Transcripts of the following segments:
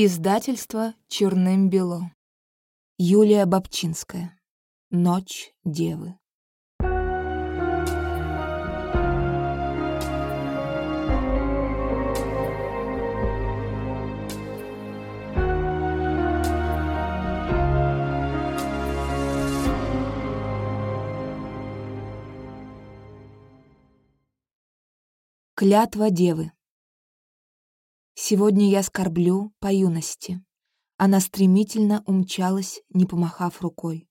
Издательство «Черным-бело». Юлия Бабчинская. Ночь девы. Клятва девы. Сегодня я скорблю по юности. Она стремительно умчалась, не помахав рукой.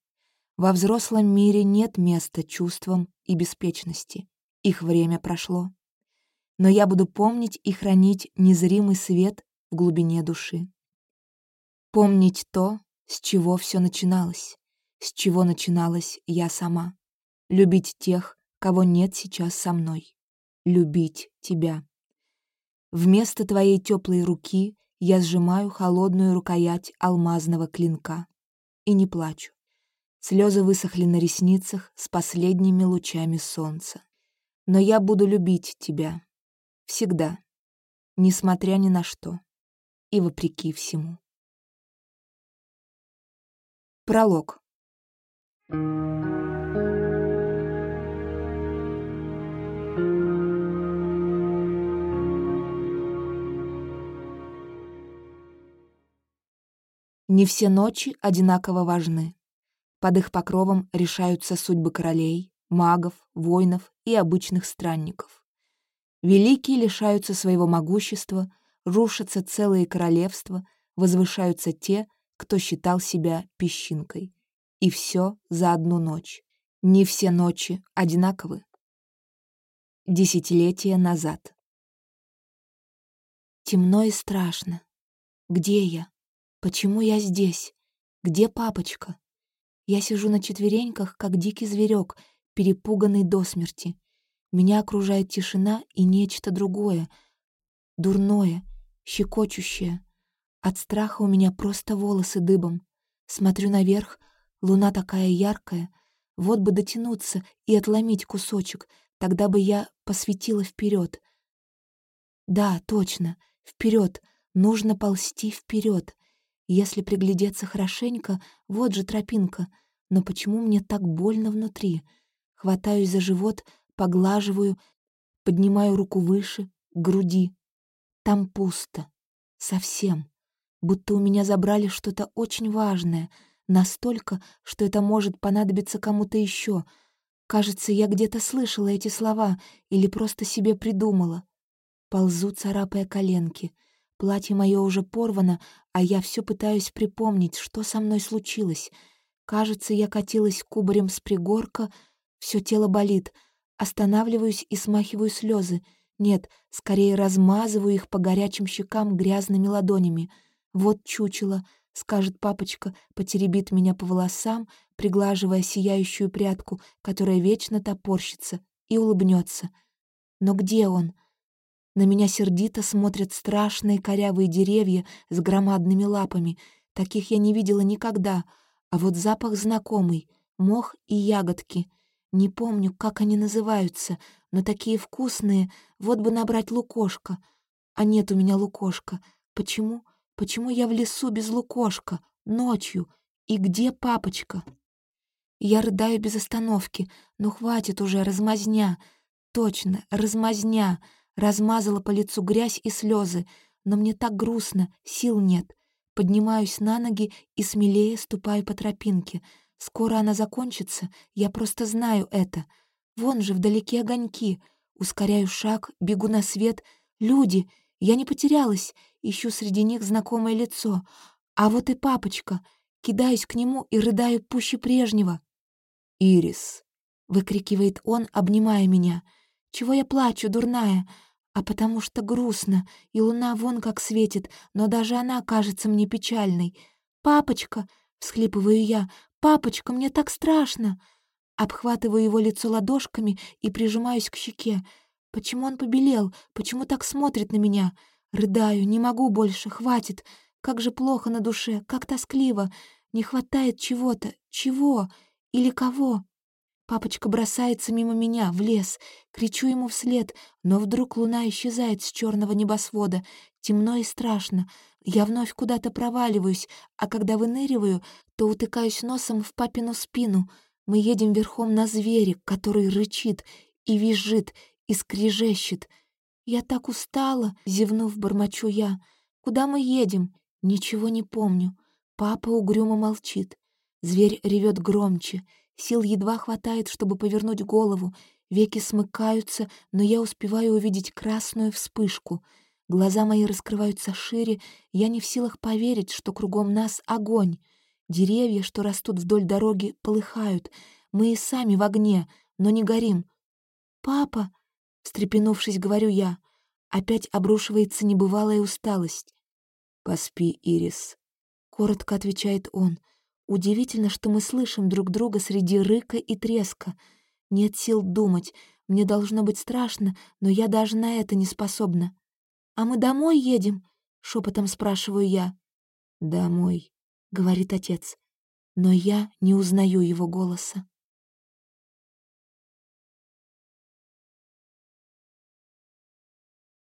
Во взрослом мире нет места чувствам и беспечности. Их время прошло. Но я буду помнить и хранить незримый свет в глубине души. Помнить то, с чего все начиналось, с чего начиналась я сама. Любить тех, кого нет сейчас со мной. Любить тебя. Вместо твоей теплой руки я сжимаю холодную рукоять алмазного клинка. И не плачу. Слезы высохли на ресницах с последними лучами солнца. Но я буду любить тебя. Всегда. Несмотря ни на что. И вопреки всему. Пролог. Не все ночи одинаково важны. Под их покровом решаются судьбы королей, магов, воинов и обычных странников. Великие лишаются своего могущества, рушатся целые королевства, возвышаются те, кто считал себя песчинкой. И все за одну ночь. Не все ночи одинаковы. Десятилетия назад. Темно и страшно. Где я? Почему я здесь? Где папочка? Я сижу на четвереньках, как дикий зверек, перепуганный до смерти. Меня окружает тишина и нечто другое, дурное, щекочущее. От страха у меня просто волосы дыбом. Смотрю наверх, луна такая яркая. Вот бы дотянуться и отломить кусочек, тогда бы я посветила вперед. Да, точно, вперед. Нужно ползти вперед. Если приглядеться хорошенько, вот же тропинка. Но почему мне так больно внутри? Хватаюсь за живот, поглаживаю, поднимаю руку выше, к груди. Там пусто. Совсем. Будто у меня забрали что-то очень важное, настолько, что это может понадобиться кому-то еще. Кажется, я где-то слышала эти слова или просто себе придумала. Ползу, царапая коленки — Платье мое уже порвано, а я все пытаюсь припомнить, что со мной случилось. Кажется, я катилась кубарем с пригорка, все тело болит. Останавливаюсь и смахиваю слезы. Нет, скорее размазываю их по горячим щекам грязными ладонями. Вот чучело, скажет папочка, потеребит меня по волосам, приглаживая сияющую прядку, которая вечно топорщится, и улыбнется. Но где он? — на меня сердито смотрят страшные корявые деревья с громадными лапами. Таких я не видела никогда. А вот запах знакомый — мох и ягодки. Не помню, как они называются, но такие вкусные. Вот бы набрать лукошка. А нет у меня лукошка. Почему? Почему я в лесу без лукошка? Ночью? И где папочка? Я рыдаю без остановки. Ну хватит уже, размазня. Точно, размазня. Размазала по лицу грязь и слезы, но мне так грустно, сил нет. Поднимаюсь на ноги и смелее ступаю по тропинке. Скоро она закончится, я просто знаю это. Вон же вдалеке огоньки. Ускоряю шаг, бегу на свет. Люди! Я не потерялась. Ищу среди них знакомое лицо. А вот и папочка. Кидаюсь к нему и рыдаю пуще прежнего. «Ирис!» — выкрикивает он, обнимая меня. «Чего я плачу, дурная? А потому что грустно, и луна вон как светит, но даже она кажется мне печальной. «Папочка!» — всхлипываю я. «Папочка, мне так страшно!» Обхватываю его лицо ладошками и прижимаюсь к щеке. Почему он побелел? Почему так смотрит на меня? Рыдаю, не могу больше, хватит. Как же плохо на душе, как тоскливо. Не хватает чего-то. Чего? Или кого? Папочка бросается мимо меня, в лес. Кричу ему вслед, но вдруг луна исчезает с черного небосвода. Темно и страшно. Я вновь куда-то проваливаюсь, а когда выныриваю, то утыкаюсь носом в папину спину. Мы едем верхом на звере, который рычит и визжит, и скрежещет. Я так устала, зевнув, бормочу я. Куда мы едем? Ничего не помню. Папа угрюмо молчит. Зверь ревет громче. Сил едва хватает, чтобы повернуть голову. Веки смыкаются, но я успеваю увидеть красную вспышку. Глаза мои раскрываются шире, я не в силах поверить, что кругом нас огонь. Деревья, что растут вдоль дороги, полыхают. Мы и сами в огне, но не горим. «Папа!» — встрепенувшись, говорю я. Опять обрушивается небывалая усталость. «Поспи, Ирис», — коротко отвечает он. Удивительно, что мы слышим друг друга среди рыка и треска. Нет сил думать. Мне должно быть страшно, но я даже на это не способна. «А мы домой едем?» — шепотом спрашиваю я. «Домой», — говорит отец. Но я не узнаю его голоса.